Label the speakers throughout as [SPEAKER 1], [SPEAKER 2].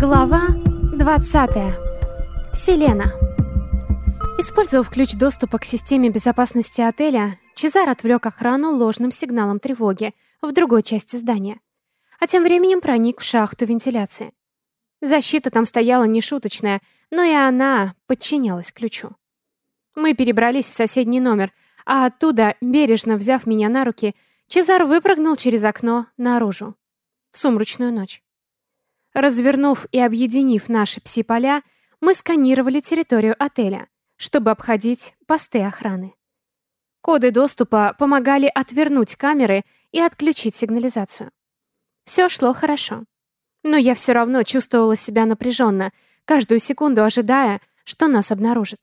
[SPEAKER 1] Глава 20. Селена. Использовав ключ доступа к системе безопасности отеля, Чезар отвлек охрану ложным сигналом тревоги в другой части здания, а тем временем проник в шахту вентиляции. Защита там стояла нешуточная, но и она подчинялась ключу. Мы перебрались в соседний номер, а оттуда, бережно взяв меня на руки, Чезар выпрыгнул через окно наружу. В сумрачную ночь. Развернув и объединив наши пси-поля, мы сканировали территорию отеля, чтобы обходить посты охраны. Коды доступа помогали отвернуть камеры и отключить сигнализацию. Все шло хорошо. Но я все равно чувствовала себя напряженно, каждую секунду ожидая, что нас обнаружат.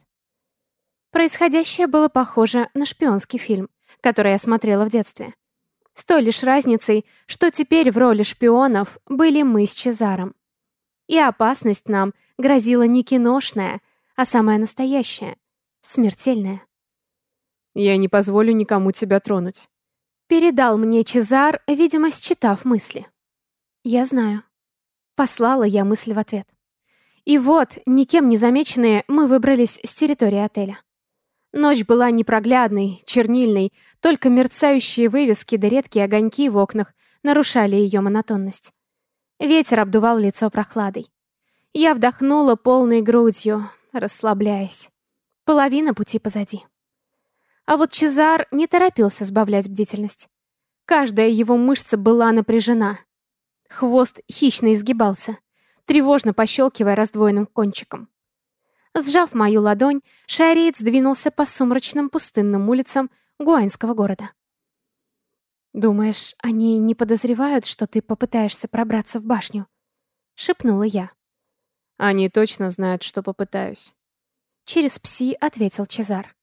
[SPEAKER 1] Происходящее было похоже на шпионский фильм, который я смотрела в детстве. С той лишь разницей, что теперь в роли шпионов были мы с Чезаром. И опасность нам грозила не киношная, а самая настоящая, смертельная.
[SPEAKER 2] «Я не позволю никому тебя тронуть», —
[SPEAKER 1] передал мне Чезар, видимо, считав мысли. «Я знаю». Послала я мысль в ответ. И вот, никем не замеченные, мы выбрались с территории отеля. Ночь была непроглядной, чернильной, только мерцающие вывески да редкие огоньки в окнах нарушали ее монотонность. Ветер обдувал лицо прохладой. Я вдохнула полной грудью, расслабляясь. Половина пути позади. А вот Чезар не торопился сбавлять бдительность. Каждая его мышца была напряжена. Хвост хищно изгибался, тревожно пощелкивая раздвоенным кончиком. Сжав мою ладонь, шариец двинулся по сумрачным пустынным улицам Гуаньского города. «Думаешь, они не подозревают, что ты попытаешься пробраться в башню?» — шепнула я.
[SPEAKER 2] «Они точно знают, что попытаюсь».
[SPEAKER 1] Через пси ответил Чезар.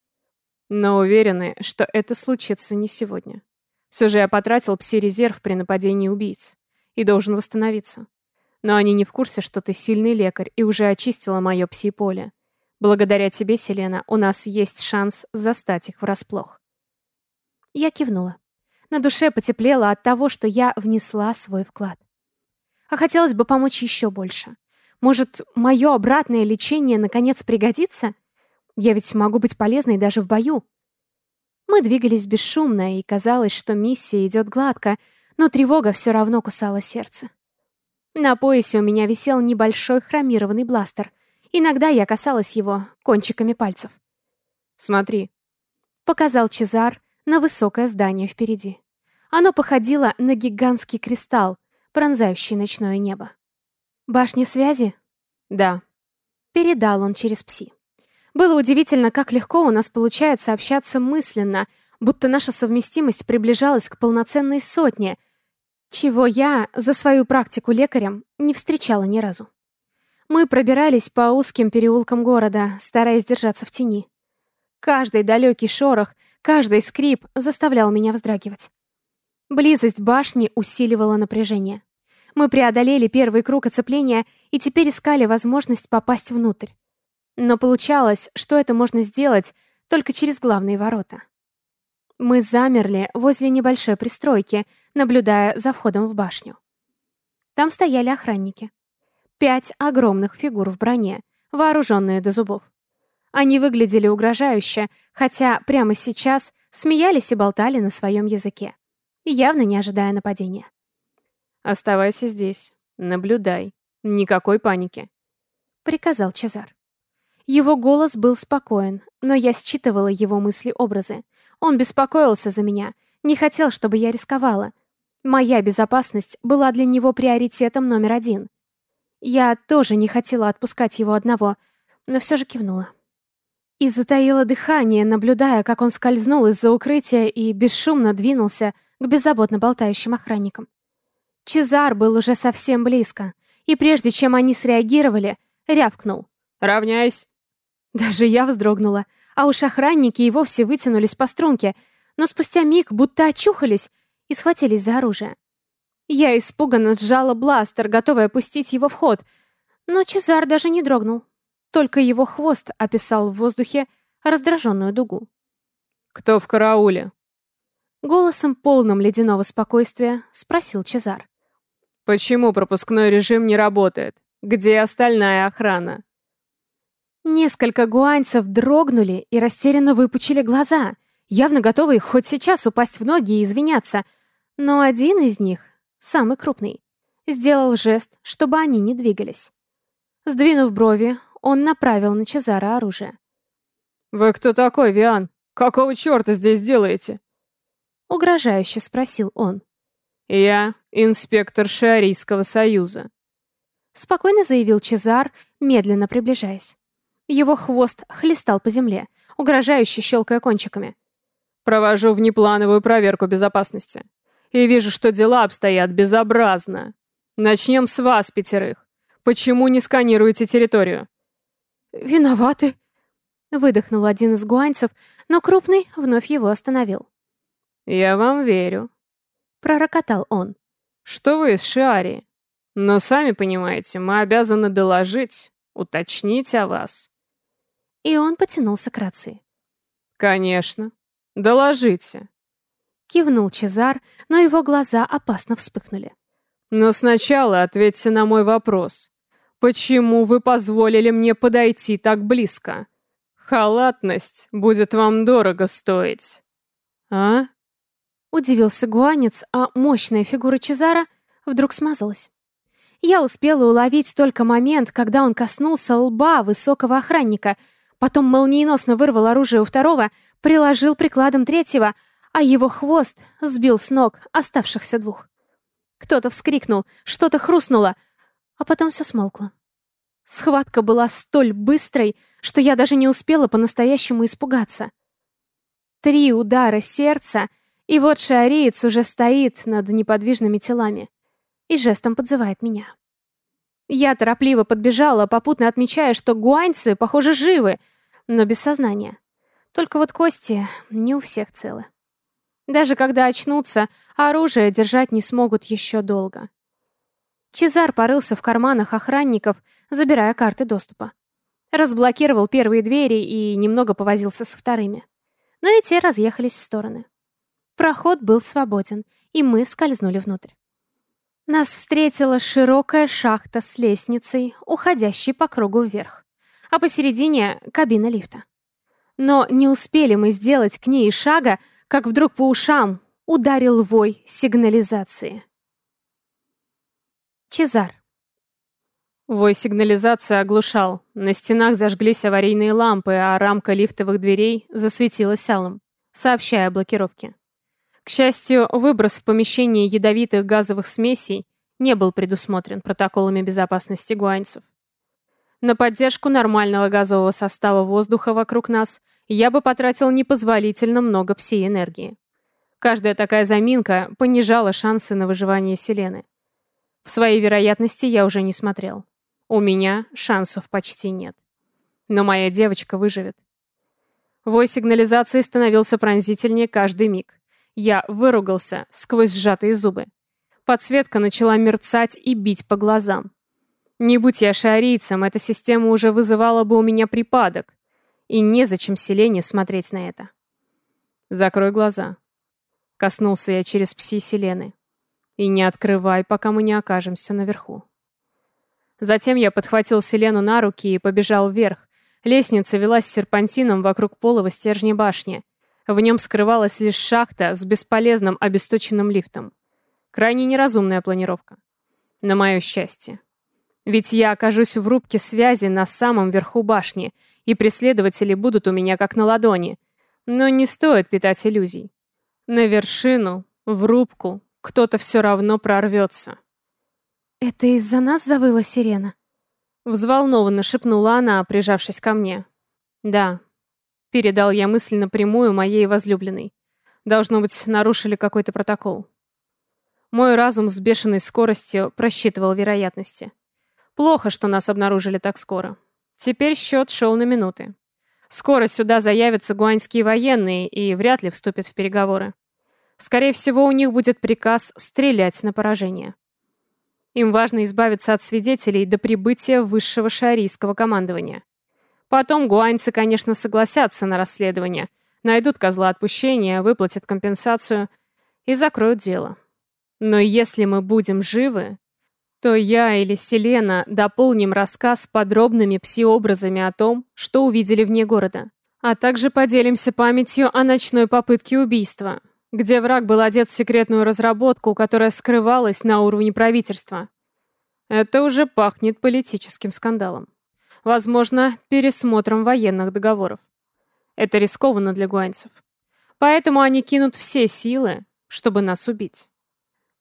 [SPEAKER 2] «Но уверены, что это случится не сегодня. Все же я потратил пси-резерв при нападении убийц и должен восстановиться. Но они не в курсе, что ты сильный лекарь и уже очистила мое пси-поле. Благодаря тебе, Селена, у нас есть шанс застать их врасплох.
[SPEAKER 1] Я кивнула. На душе потеплело от того, что я внесла свой вклад. А хотелось бы помочь еще больше. Может, мое обратное лечение наконец пригодится? Я ведь могу быть полезной даже в бою. Мы двигались бесшумно, и казалось, что миссия идет гладко, но тревога все равно кусала сердце. На поясе у меня висел небольшой хромированный бластер — Иногда я касалась его кончиками пальцев.
[SPEAKER 2] «Смотри», —
[SPEAKER 1] показал Чезар на высокое здание впереди. Оно походило на гигантский кристалл, пронзающий ночное небо. «Башня связи?»
[SPEAKER 2] «Да».
[SPEAKER 1] Передал он через пси. Было удивительно, как легко у нас получается общаться мысленно, будто наша совместимость приближалась к полноценной сотне, чего я за свою практику лекарем не встречала ни разу. Мы пробирались по узким переулкам города, стараясь держаться в тени. Каждый далекий шорох, каждый скрип заставлял меня вздрагивать. Близость башни усиливала напряжение. Мы преодолели первый круг оцепления и теперь искали возможность попасть внутрь. Но получалось, что это можно сделать только через главные ворота. Мы замерли возле небольшой пристройки, наблюдая за входом в башню. Там стояли охранники. Пять огромных фигур в броне, вооруженные до зубов. Они выглядели угрожающе, хотя прямо сейчас смеялись и болтали на своем языке, явно не ожидая нападения.
[SPEAKER 2] «Оставайся здесь. Наблюдай. Никакой паники», —
[SPEAKER 1] приказал Чезар. Его голос был спокоен, но я считывала его мысли-образы. Он беспокоился за меня, не хотел, чтобы я рисковала. Моя безопасность была для него приоритетом номер один. Я тоже не хотела отпускать его одного, но все же кивнула. И затаила дыхание, наблюдая, как он скользнул из-за укрытия и бесшумно двинулся к беззаботно болтающим охранникам. Чезар был уже совсем близко, и прежде чем они среагировали, рявкнул.
[SPEAKER 2] «Равняйсь!»
[SPEAKER 1] Даже я вздрогнула, а уж охранники и вовсе вытянулись по струнке, но спустя миг будто очухались и схватились за оружие. Я испуганно сжала бластер, готовая пустить его в ход, но Чезар даже не дрогнул. Только его хвост описал в воздухе раздраженную дугу.
[SPEAKER 2] «Кто в карауле?»
[SPEAKER 1] Голосом, полным ледяного спокойствия, спросил Чезар.
[SPEAKER 2] «Почему пропускной режим не работает? Где остальная охрана?»
[SPEAKER 1] Несколько гуаньцев дрогнули и растерянно выпучили глаза, явно готовые хоть сейчас упасть в ноги и извиняться. Но один из них, самый крупный, сделал жест, чтобы они не двигались. Сдвинув брови, он направил на Чезара оружие.
[SPEAKER 2] «Вы кто такой, Виан? Какого черта здесь делаете?»
[SPEAKER 1] Угрожающе спросил он.
[SPEAKER 2] «Я инспектор Шиарийского союза», —
[SPEAKER 1] спокойно заявил Чезар, медленно приближаясь. Его хвост хлестал по земле, угрожающе щелкая кончиками.
[SPEAKER 2] «Провожу внеплановую проверку безопасности. И вижу, что дела обстоят безобразно. Начнем с вас, пятерых. Почему не сканируете территорию?»
[SPEAKER 1] «Виноваты», — выдохнул один из гуанцев, но крупный вновь его остановил.
[SPEAKER 2] «Я вам верю», — пророкотал он. «Что вы из Шиарии? Но сами понимаете, мы обязаны доложить, уточнить о вас».
[SPEAKER 1] И он потянулся к рации.
[SPEAKER 2] «Конечно. Доложите», — кивнул
[SPEAKER 1] Чезар, но его глаза опасно вспыхнули.
[SPEAKER 2] «Но сначала ответьте на мой вопрос. Почему вы позволили мне подойти так близко? Халатность будет вам дорого стоить». «А?»
[SPEAKER 1] Удивился гуанец, а мощная фигура Чезара вдруг смазалась. Я успела уловить только момент, когда он коснулся лба высокого охранника, потом молниеносно вырвал оружие у второго, приложил прикладом третьего, а его хвост сбил с ног оставшихся двух. Кто-то вскрикнул, что-то хрустнуло, а потом все смолкло. Схватка была столь быстрой, что я даже не успела по-настоящему испугаться. Три удара сердца — и вот шариец уже стоит над неподвижными телами и жестом подзывает меня. Я торопливо подбежала, попутно отмечая, что гуаньцы, похоже, живы, но без сознания. Только вот кости не у всех целы. Даже когда очнутся, оружие держать не смогут еще долго. Чезар порылся в карманах охранников, забирая карты доступа. Разблокировал первые двери и немного повозился со вторыми. Но и те разъехались в стороны. Проход был свободен, и мы скользнули внутрь. Нас встретила широкая шахта с лестницей, уходящей по кругу вверх, а посередине — кабина лифта. Но не успели мы сделать к ней шага, как вдруг по ушам ударил вой сигнализации. Чезар.
[SPEAKER 2] Вой сигнализации оглушал. На стенах зажглись аварийные лампы, а рамка лифтовых дверей засветилась алым, сообщая о блокировке. К счастью, выброс в помещении ядовитых газовых смесей не был предусмотрен протоколами безопасности гуаньцев. На поддержку нормального газового состава воздуха вокруг нас я бы потратил непозволительно много пси-энергии. Каждая такая заминка понижала шансы на выживание Селены. В своей вероятности я уже не смотрел. У меня шансов почти нет. Но моя девочка выживет. Вой сигнализации становился пронзительнее каждый миг. Я выругался сквозь сжатые зубы. Подсветка начала мерцать и бить по глазам. Не будь я шарийцем, эта система уже вызывала бы у меня припадок. И незачем Селене смотреть на это. «Закрой глаза», — коснулся я через пси Селены. «И не открывай, пока мы не окажемся наверху». Затем я подхватил Селену на руки и побежал вверх. Лестница велась серпантином вокруг полого стержня башни — в нем скрывалась лишь шахта с бесполезным обесточенным лифтом. Крайне неразумная планировка. На мое счастье. Ведь я окажусь в рубке связи на самом верху башни, и преследователи будут у меня как на ладони. Но не стоит питать иллюзий. На вершину, в рубку, кто-то все равно прорвется.
[SPEAKER 1] «Это из-за нас завыла сирена?»
[SPEAKER 2] Взволнованно шепнула она, прижавшись ко мне. «Да, Передал я мысль напрямую моей возлюбленной. Должно быть, нарушили какой-то протокол. Мой разум с бешеной скоростью просчитывал вероятности. Плохо, что нас обнаружили так скоро. Теперь счет шел на минуты. Скоро сюда заявятся гуаньские военные и вряд ли вступят в переговоры. Скорее всего, у них будет приказ стрелять на поражение. Им важно избавиться от свидетелей до прибытия высшего шарийского командования. Потом гуаньцы, конечно, согласятся на расследование, найдут козла отпущения, выплатят компенсацию и закроют дело. Но если мы будем живы, то я или Селена дополним рассказ подробными пси-образами о том, что увидели вне города, а также поделимся памятью о ночной попытке убийства, где враг был одет в секретную разработку, которая скрывалась на уровне правительства. Это уже пахнет политическим скандалом. Возможно, пересмотром военных договоров. Это рискованно для гуанцев. Поэтому они кинут все силы, чтобы нас убить.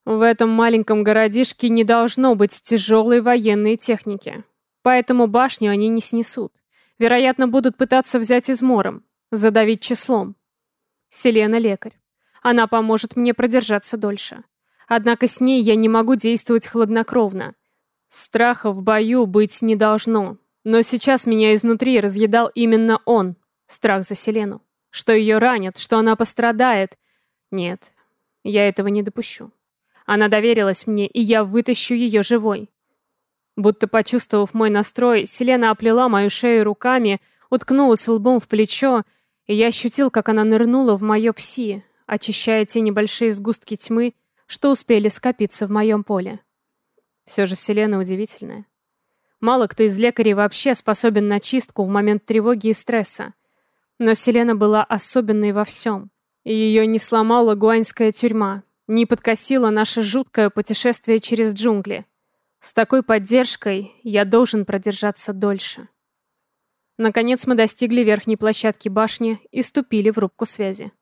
[SPEAKER 2] В этом маленьком городишке не должно быть тяжелой военной техники. Поэтому башню они не снесут. Вероятно, будут пытаться взять измором, задавить числом. Селена лекарь. Она поможет мне продержаться дольше. Однако с ней я не могу действовать хладнокровно. Страха в бою быть не должно. Но сейчас меня изнутри разъедал именно он, страх за Селену. Что ее ранят, что она пострадает. Нет, я этого не допущу. Она доверилась мне, и я вытащу ее живой. Будто почувствовав мой настрой, Селена оплела мою шею руками, уткнулась лбом в плечо, и я ощутил, как она нырнула в мое пси, очищая те небольшие сгустки тьмы, что успели скопиться в моем поле. Все же Селена удивительная. Мало кто из лекарей вообще способен на чистку в момент тревоги и стресса. Но Селена была особенной во всем. И ее не сломала гуаньская тюрьма, не подкосило наше жуткое путешествие через джунгли. С такой поддержкой я должен продержаться дольше. Наконец мы достигли верхней площадки башни и ступили в рубку связи.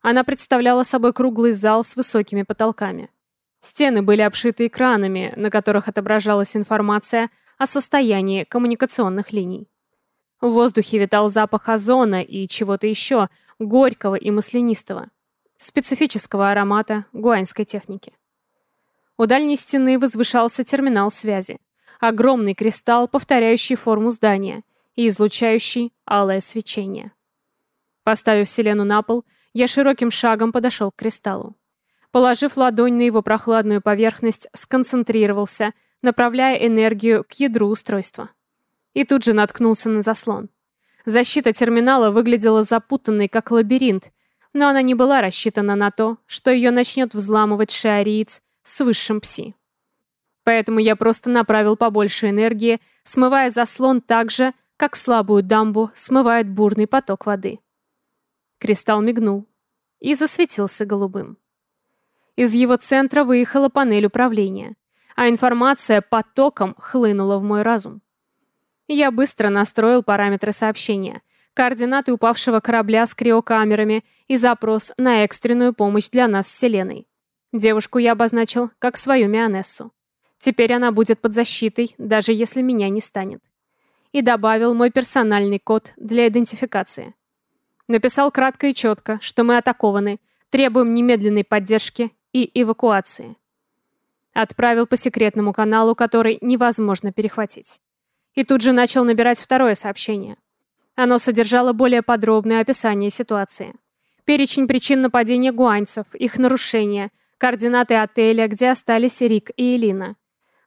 [SPEAKER 2] Она представляла собой круглый зал с высокими потолками. Стены были обшиты экранами, на которых отображалась информация о состоянии коммуникационных линий. В воздухе витал запах озона и чего-то еще, горького и маслянистого специфического аромата гуаньской техники. У дальней стены возвышался терминал связи. Огромный кристалл, повторяющий форму здания и излучающий алое свечение. Поставив Селену на пол, я широким шагом подошел к кристаллу. Положив ладонь на его прохладную поверхность, сконцентрировался, направляя энергию к ядру устройства. И тут же наткнулся на заслон. Защита терминала выглядела запутанной, как лабиринт, но она не была рассчитана на то, что ее начнет взламывать шиариец с высшим пси. Поэтому я просто направил побольше энергии, смывая заслон так же, как слабую дамбу смывает бурный поток воды. Кристалл мигнул и засветился голубым. Из его центра выехала панель управления, а информация потоком хлынула в мой разум. Я быстро настроил параметры сообщения, координаты упавшего корабля с криокамерами и запрос на экстренную помощь для нас с Селеной. Девушку я обозначил как свою Мионессу. Теперь она будет под защитой, даже если меня не станет. И добавил мой персональный код для идентификации. Написал кратко и четко, что мы атакованы, требуем немедленной поддержки и эвакуации. Отправил по секретному каналу, который невозможно перехватить. И тут же начал набирать второе сообщение. Оно содержало более подробное описание ситуации. Перечень причин нападения гуаньцев, их нарушения, координаты отеля, где остались Рик и Элина,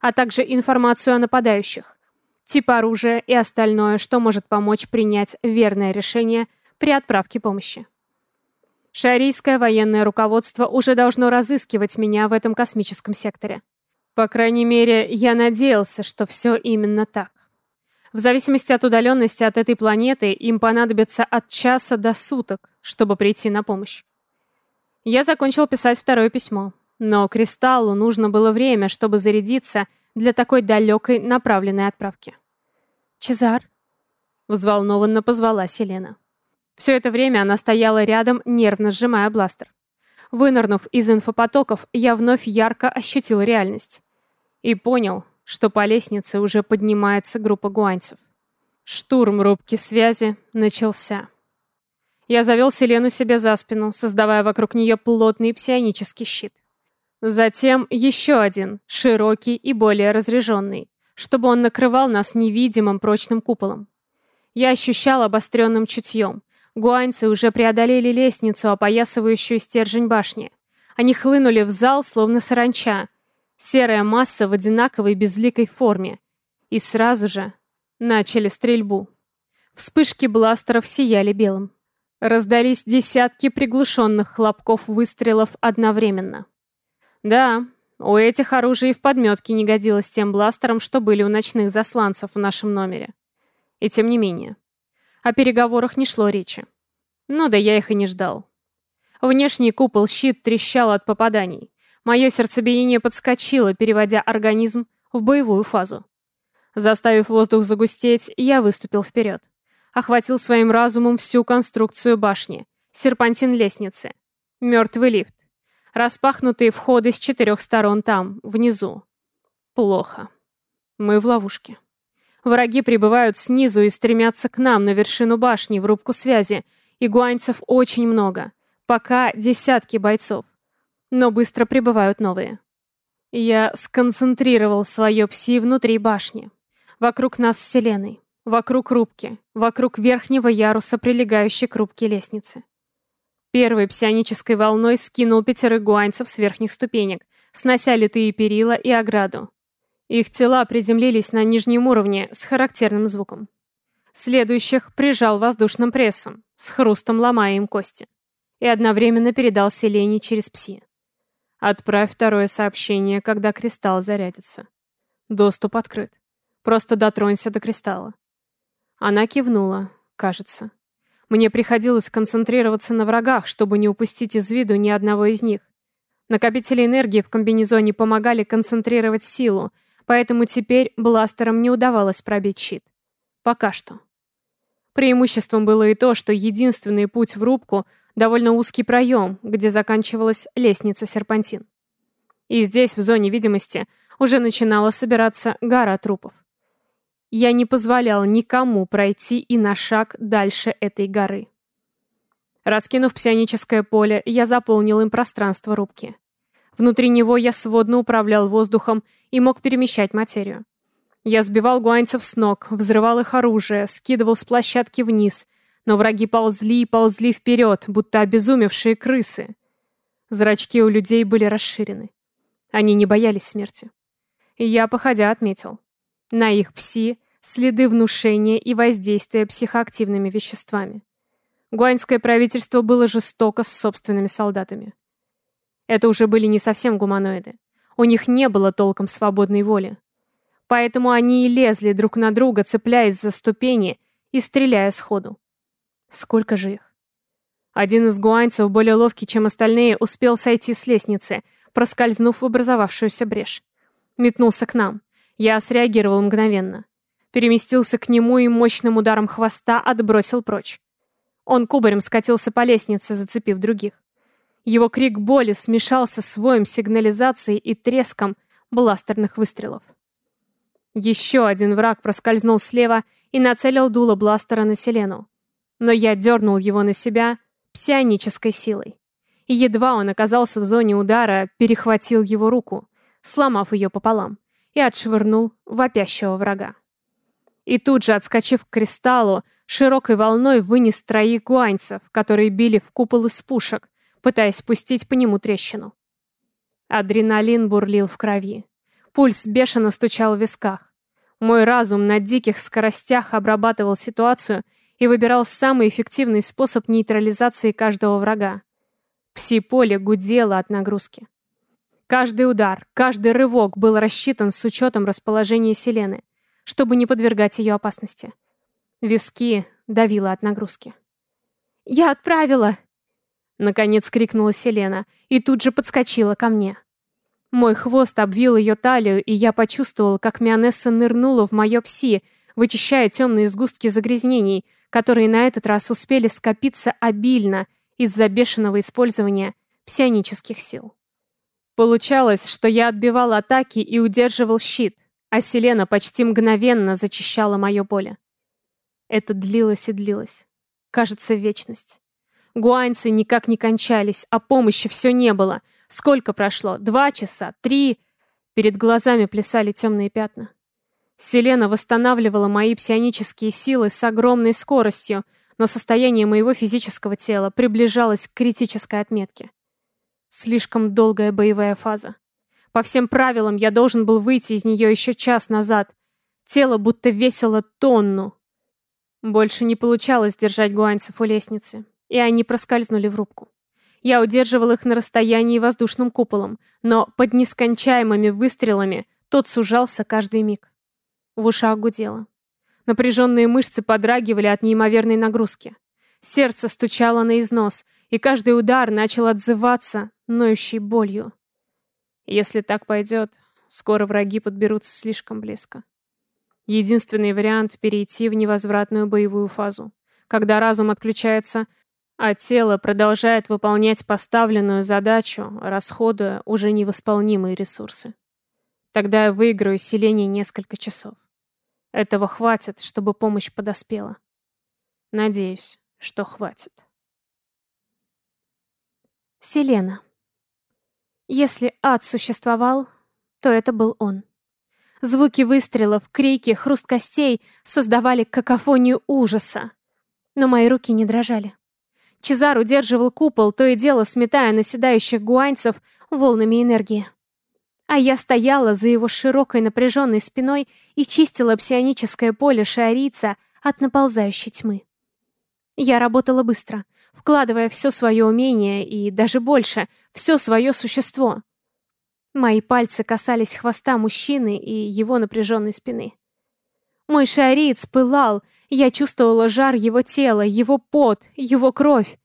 [SPEAKER 2] а также информацию о нападающих, тип оружия и остальное, что может помочь принять верное решение при отправке помощи. Шарийское военное руководство уже должно разыскивать меня в этом космическом секторе. По крайней мере, я надеялся, что все именно так. В зависимости от удаленности от этой планеты, им понадобится от часа до суток, чтобы прийти на помощь. Я закончил писать второе письмо, но Кристаллу нужно было время, чтобы зарядиться для такой далекой направленной отправки. «Чезар?» — взволнованно позвала Селена. Все это время она стояла рядом, нервно сжимая бластер. Вынырнув из инфопотоков, я вновь ярко ощутил реальность. И понял, что по лестнице уже поднимается группа гуанцев. Штурм рубки связи начался. Я завел Селену себе за спину, создавая вокруг нее плотный псионический щит. Затем еще один, широкий и более разряженный, чтобы он накрывал нас невидимым прочным куполом. Я ощущал обостренным чутьем. Гуаньцы уже преодолели лестницу, опоясывающую стержень башни. Они хлынули в зал, словно саранча, Серая масса в одинаковой безликой форме. И сразу же начали стрельбу. Вспышки бластеров сияли белым. Раздались десятки приглушенных хлопков выстрелов одновременно. Да, У этих оружий в подметке не годилось тем бластером, что были у ночных засланцев в нашем номере. И тем не менее. О переговорах не шло речи. Ну да я их и не ждал. Внешний купол-щит трещал от попаданий. Мое сердцебиение подскочило, переводя организм в боевую фазу. Заставив воздух загустеть, я выступил вперед. Охватил своим разумом всю конструкцию башни, серпантин лестницы, мертвый лифт, распахнутые входы с четырех сторон там, внизу. Плохо. Мы в ловушке. Враги прибывают снизу и стремятся к нам на вершину башни, в рубку связи. Игуанцев очень много. Пока десятки бойцов. Но быстро прибывают новые. Я сконцентрировал свое пси внутри башни. Вокруг нас вселенной. Вокруг рубки. Вокруг верхнего яруса, прилегающей к рубке лестницы. Первой псионической волной скинул пятерых гуанцев с верхних ступенек, снося литые перила и ограду. Их тела приземлились на нижнем уровне с характерным звуком. Следующих прижал воздушным прессом, с хрустом ломая им кости. И одновременно передал Селене через пси. Отправь второе сообщение, когда кристалл зарядится. Доступ открыт. Просто дотронься до кристалла. Она кивнула, кажется. Мне приходилось концентрироваться на врагах, чтобы не упустить из виду ни одного из них. Накопители энергии в комбинезоне помогали концентрировать силу, поэтому теперь бластерам не удавалось пробить щит. Пока что. Преимуществом было и то, что единственный путь в рубку — довольно узкий проем, где заканчивалась лестница серпантин. И здесь, в зоне видимости, уже начинала собираться гора трупов. Я не позволял никому пройти и на шаг дальше этой горы. Раскинув псионическое поле, я заполнил им пространство рубки. Внутри него я сводно управлял воздухом и мог перемещать материю. Я сбивал гуанцев с ног, взрывал их оружие, скидывал с площадки вниз, но враги ползли и ползли вперед, будто обезумевшие крысы. Зрачки у людей были расширены. Они не боялись смерти. И я, походя, отметил. На их пси следы внушения и воздействия психоактивными веществами. Гуаньское правительство было жестоко с собственными солдатами. Это уже были не совсем гуманоиды. У них не было толком свободной воли. Поэтому они и лезли друг на друга, цепляясь за ступени и стреляя сходу. Сколько же их? Один из гуаньцев, более ловкий, чем остальные, успел сойти с лестницы, проскользнув в образовавшуюся брешь. Метнулся к нам. Я среагировал мгновенно переместился к нему и мощным ударом хвоста отбросил прочь. Он кубарем скатился по лестнице, зацепив других. Его крик боли смешался с воем сигнализации и треском бластерных выстрелов. Еще один враг проскользнул слева и нацелил дуло бластера на Селену. Но я дернул его на себя псионической силой. И едва он оказался в зоне удара, перехватил его руку, сломав ее пополам, и отшвырнул вопящего врага. И тут же, отскочив к кристаллу, широкой волной вынес троих гуаньцев, которые били в купол из пушек, пытаясь пустить по нему трещину. Адреналин бурлил в крови. Пульс бешено стучал в висках. Мой разум на диких скоростях обрабатывал ситуацию и выбирал самый эффективный способ нейтрализации каждого врага. Пси-поле гудело от нагрузки. Каждый удар, каждый рывок был рассчитан с учетом расположения Селены — чтобы не подвергать ее опасности. Виски давило от нагрузки. «Я отправила!» Наконец крикнула Селена и тут же подскочила ко мне. Мой хвост обвил ее талию, и я почувствовал, как Мионесса нырнула в мое пси, вычищая темные сгустки загрязнений, которые на этот раз успели скопиться обильно из-за бешеного использования псионических сил. Получалось, что я отбивал атаки и удерживал щит, а Селена почти мгновенно зачищала мое поле. Это длилось и длилось. Кажется, вечность. Гуаньцы никак не кончались, а помощи все не было. Сколько прошло? Два часа? Три? Перед глазами плясали темные пятна. Селена восстанавливала мои псионические силы с огромной скоростью, но состояние моего физического тела приближалось к критической отметке. Слишком долгая боевая фаза. По всем правилам я должен был выйти из нее еще час назад. Тело будто весило тонну. Больше не получалось держать гуанцев у лестницы, и они проскользнули в рубку. Я удерживал их на расстоянии воздушным куполом, но под нескончаемыми выстрелами тот сужался каждый миг. В ушах гудело. Напряженные мышцы подрагивали от неимоверной нагрузки. Сердце стучало на износ, и каждый удар начал отзываться ноющей болью. Если так пойдет, скоро враги подберутся слишком близко. Единственный вариант — перейти в невозвратную боевую фазу, когда разум отключается, а тело продолжает выполнять поставленную задачу, расходуя уже невосполнимые ресурсы. Тогда я выиграю селение несколько часов. Этого хватит, чтобы помощь подоспела. Надеюсь, что хватит.
[SPEAKER 1] Селена. Если ад существовал, то это был он. Звуки выстрелов, крики, хруст костей создавали какофонию ужаса. Но мои руки не дрожали. Чезар удерживал купол, то и дело сметая наседающих гуаньцев волнами энергии. А я стояла за его широкой напряженной спиной и чистила псионическое поле шиарийца от наползающей тьмы. Я работала быстро, вкладывая все свое умение и, даже больше, все свое существо. Мои пальцы касались хвоста мужчины и его напряженной спины. Мой шиариец пылал, я чувствовала жар его тела, его пот, его кровь.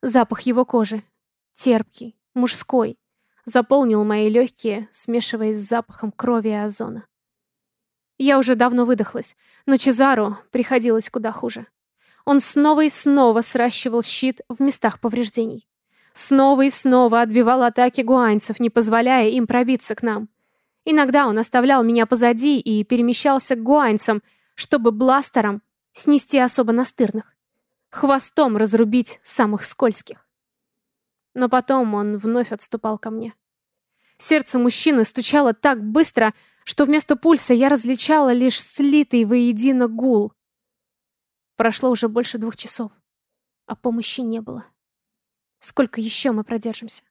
[SPEAKER 1] Запах его кожи. Терпкий, мужской. Заполнил мои легкие, смешиваясь с запахом крови и озона. Я уже давно выдохлась, но Чезару приходилось куда хуже. Он снова и снова сращивал щит в местах повреждений. Снова и снова отбивал атаки гуаньцев, не позволяя им пробиться к нам. Иногда он оставлял меня позади и перемещался к гуаньцам, чтобы бластером снести особо настырных, хвостом разрубить самых скользких. Но потом он вновь отступал ко мне. Сердце мужчины стучало так быстро, что вместо пульса я различала лишь слитый воедино гул. Прошло уже больше двух часов, а помощи не было. Сколько еще мы продержимся?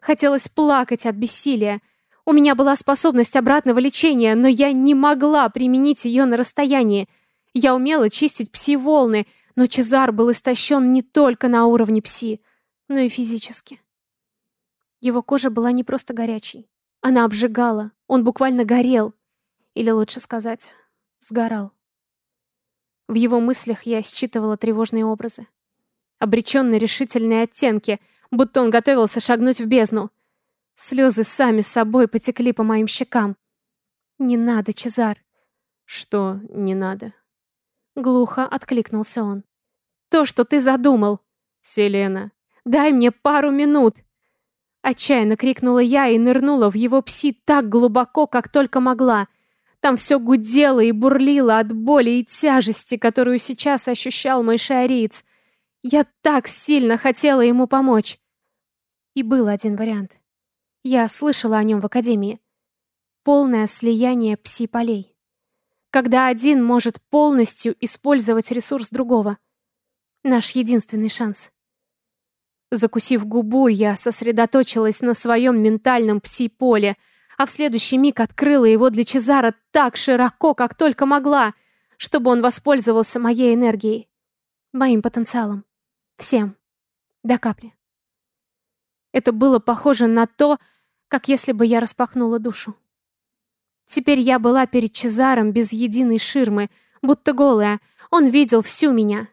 [SPEAKER 1] Хотелось плакать от бессилия. У меня была способность обратного лечения, но я не могла применить ее на расстоянии — я умела чистить пси-волны, но Чезар был истощен не только на уровне пси, но и физически. Его кожа была не просто горячей. Она обжигала, он буквально горел. Или лучше сказать, сгорал. В его мыслях я считывала тревожные образы. Обреченные решительные оттенки, будто он готовился шагнуть в бездну. Слезы сами собой потекли по моим щекам. «Не надо, Чезар».
[SPEAKER 2] «Что не надо?»
[SPEAKER 1] Глухо откликнулся он. То, что ты задумал.
[SPEAKER 2] Селена.
[SPEAKER 1] Дай мне пару минут. Отчаянно крикнула я и нырнула в его пси так глубоко, как только могла. Там все гудело и бурлило от боли и тяжести, которую сейчас ощущал мой шариц. Я так сильно хотела ему помочь. И был один вариант. Я слышала о нем в академии. Полное слияние пси-полей когда один может полностью использовать ресурс другого. Наш единственный шанс. Закусив губу, я сосредоточилась на своем ментальном пси-поле, а в следующий миг открыла его для Чезара так широко, как только могла, чтобы он воспользовался моей энергией, моим потенциалом. Всем. До капли. Это было похоже на то, как если бы я распахнула душу. Теперь я была перед Чезаром без единой ширмы, будто голая. Он видел всю меня.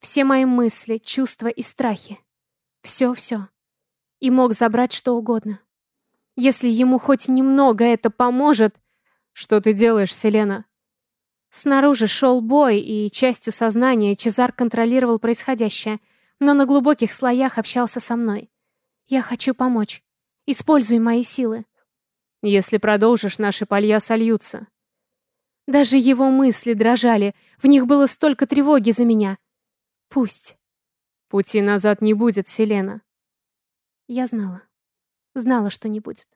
[SPEAKER 1] Все мои мысли, чувства и страхи. Все-все. И мог забрать что угодно. Если ему хоть немного это поможет...
[SPEAKER 2] Что ты делаешь, Селена?
[SPEAKER 1] Снаружи шел бой, и частью сознания Чезар контролировал происходящее, но на глубоких слоях общался со мной. Я хочу помочь. Используй мои силы.
[SPEAKER 2] Если продолжишь, наши полья сольются.
[SPEAKER 1] Даже его мысли дрожали, в них было столько тревоги за меня. Пусть.
[SPEAKER 2] Пути назад не будет, Селена.
[SPEAKER 1] Я знала. Знала, что не будет.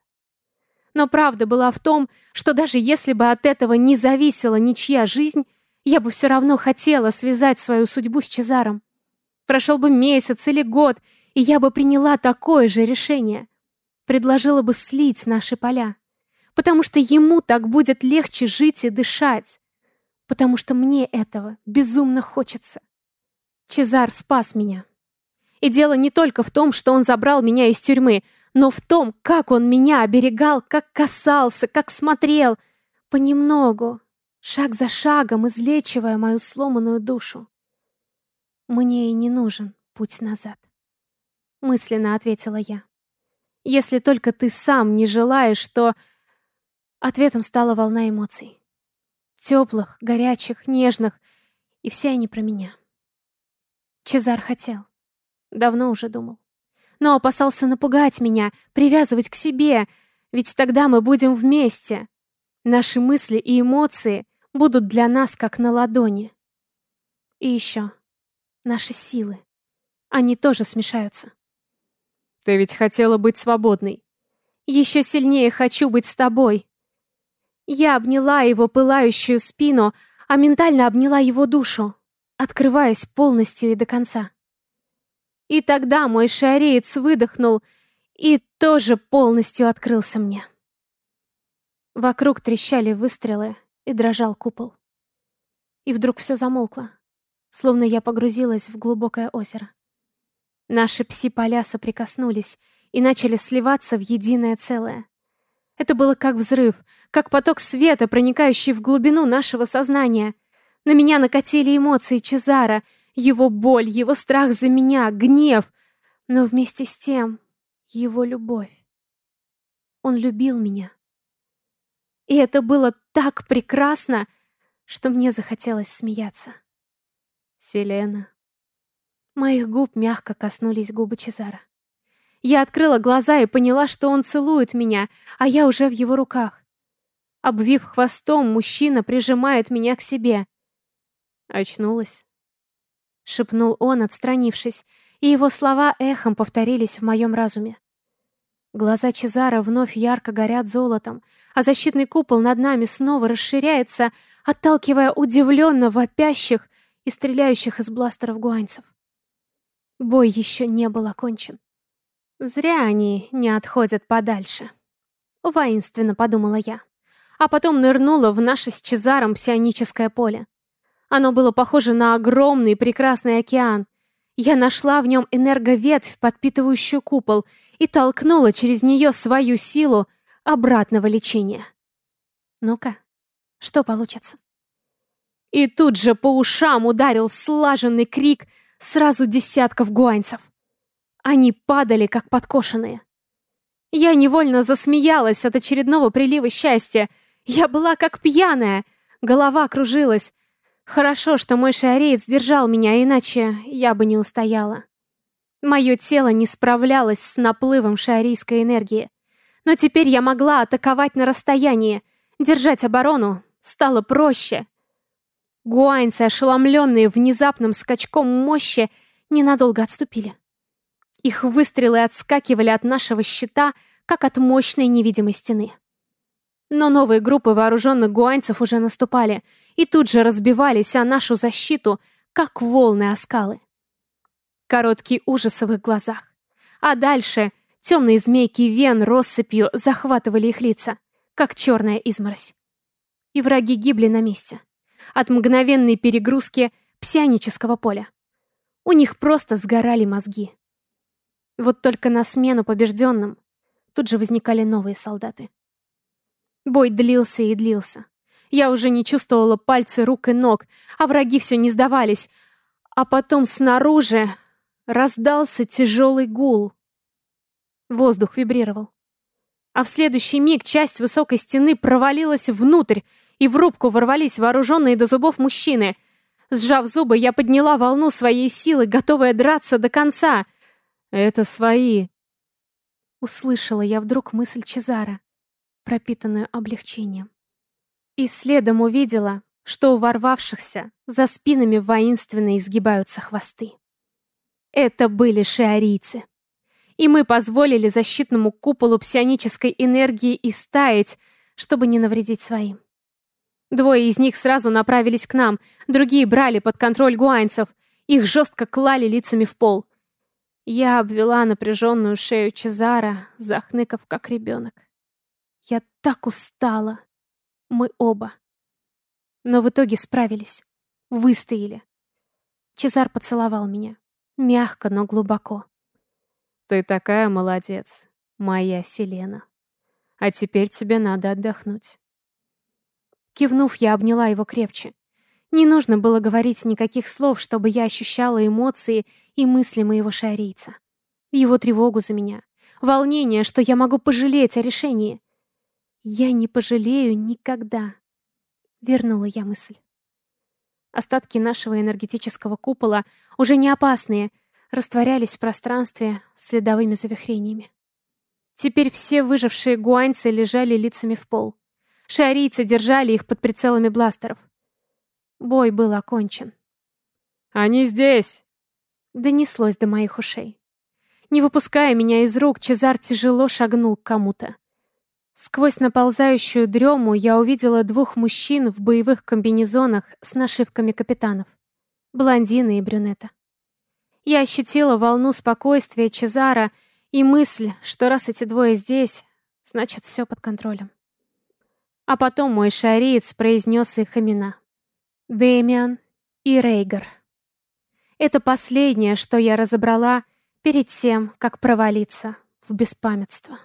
[SPEAKER 1] Но правда была в том, что даже если бы от этого не зависела ничья жизнь, я бы все равно хотела связать свою судьбу с Чезаром. Прошел бы месяц или год, и я бы приняла такое же решение предложила бы слить наши поля. Потому что ему так будет легче жить и дышать. Потому что мне этого безумно хочется. Чезар спас меня. И дело не только в том, что он забрал меня из тюрьмы, но в том, как он меня оберегал, как касался, как смотрел. Понемногу, шаг за шагом, излечивая мою сломанную душу. Мне и не нужен путь назад. Мысленно ответила я. Если только ты сам не желаешь, то... Ответом стала волна эмоций. Теплых, горячих, нежных, и все они про меня. Чезар хотел. Давно уже думал. Но опасался напугать меня, привязывать к себе, ведь тогда мы будем вместе. Наши мысли и эмоции будут для нас как на ладони. И еще наши силы. Они тоже смешаются.
[SPEAKER 2] Ты ведь хотела быть свободной.
[SPEAKER 1] Еще сильнее хочу быть с тобой. Я обняла его пылающую спину, а ментально обняла его душу, открываясь полностью и до конца. И тогда мой шареец выдохнул и тоже полностью открылся мне. Вокруг трещали выстрелы и дрожал купол. И вдруг все замолкло, словно я погрузилась в глубокое озеро. Наши пси-поля соприкоснулись и начали сливаться в единое целое. Это было как взрыв, как поток света, проникающий в глубину нашего сознания. На меня накатили эмоции Чезара, его боль, его страх за меня, гнев, но вместе с тем его любовь. Он любил меня. И это было так прекрасно, что мне захотелось смеяться.
[SPEAKER 2] Селена.
[SPEAKER 1] Моих губ мягко коснулись губы Чезара. Я открыла глаза и поняла, что он целует меня, а я уже в его руках. Обвив хвостом, мужчина прижимает меня к себе.
[SPEAKER 2] Очнулась.
[SPEAKER 1] Шепнул он, отстранившись, и его слова эхом повторились в моем разуме. Глаза Чезара вновь ярко горят золотом, а защитный купол над нами снова расширяется, отталкивая удивленно вопящих и стреляющих из бластеров гуанцев. Бой еще не был окончен. Зря они не отходят подальше. Воинственно подумала я. А потом нырнула в наше с Чезаром псионическое поле. Оно было похоже на огромный прекрасный океан. Я нашла в нем энерговетвь, подпитывающую купол, и толкнула через нее свою силу обратного лечения. Ну-ка, что получится? И тут же по ушам ударил слаженный крик — сразу десятков гуанцев. Они падали, как подкошенные. Я невольно засмеялась от очередного прилива счастья. Я была как пьяная, голова кружилась. Хорошо, что мой шиареец держал меня, иначе я бы не устояла. Мое тело не справлялось с наплывом шиарийской энергии. Но теперь я могла атаковать на расстоянии. Держать оборону стало проще. Гуайнцы, ошеломленные внезапным скачком мощи, ненадолго отступили. Их выстрелы отскакивали от нашего щита, как от мощной невидимой стены. Но новые группы вооруженных гуанцев уже наступали и тут же разбивались о нашу защиту, как волны о скалы. Короткий ужас в их глазах. А дальше темные змейки вен россыпью захватывали их лица, как черная изморозь. И враги гибли на месте от мгновенной перегрузки псионического поля. У них просто сгорали мозги. Вот только на смену побежденным тут же возникали новые солдаты. Бой длился и длился. Я уже не чувствовала пальцы рук и ног, а враги все не сдавались. А потом снаружи раздался тяжелый гул. Воздух вибрировал. А в следующий миг часть высокой стены провалилась внутрь, и в рубку ворвались вооруженные до зубов мужчины. Сжав зубы, я подняла волну своей силы, готовая драться до конца. «Это свои!» Услышала я вдруг мысль Чезара, пропитанную облегчением. И следом увидела, что у ворвавшихся за спинами воинственно изгибаются хвосты. Это были шиарийцы. И мы позволили защитному куполу псионической энергии истаять, чтобы не навредить своим. Двое из них сразу направились к нам, другие брали под контроль гуанцев. Их жестко клали лицами в пол. Я обвела напряженную шею Чезара, захныков как ребенок. Я так устала. Мы оба. Но в итоге справились. Выстояли. Чезар поцеловал меня. Мягко, но глубоко.
[SPEAKER 2] Ты такая молодец, моя Селена. А теперь тебе надо отдохнуть.
[SPEAKER 1] Кивнув, я обняла его крепче. Не нужно было говорить никаких слов, чтобы я ощущала эмоции и мысли моего шарийца. Его тревогу за меня, волнение, что я могу пожалеть о решении. Я не пожалею никогда. Вернула я мысль. Остатки нашего энергетического купола, уже не опасные, растворялись в пространстве следовыми завихрениями. Теперь все выжившие гуаньцы лежали лицами в пол. Шарийцы держали их под прицелами бластеров. Бой был окончен.
[SPEAKER 2] «Они здесь!»
[SPEAKER 1] Донеслось до моих ушей. Не выпуская меня из рук, Чезар тяжело шагнул к кому-то. Сквозь наползающую дрему я увидела двух мужчин в боевых комбинезонах с нашивками капитанов. Блондина и брюнета. Я ощутила волну спокойствия Чезара и мысль, что раз эти двое здесь, значит, все под контролем. А потом мой шариец произнес их имена. Дэмиан и Рейгар. Это последнее, что я разобрала перед тем, как провалиться в беспамятство.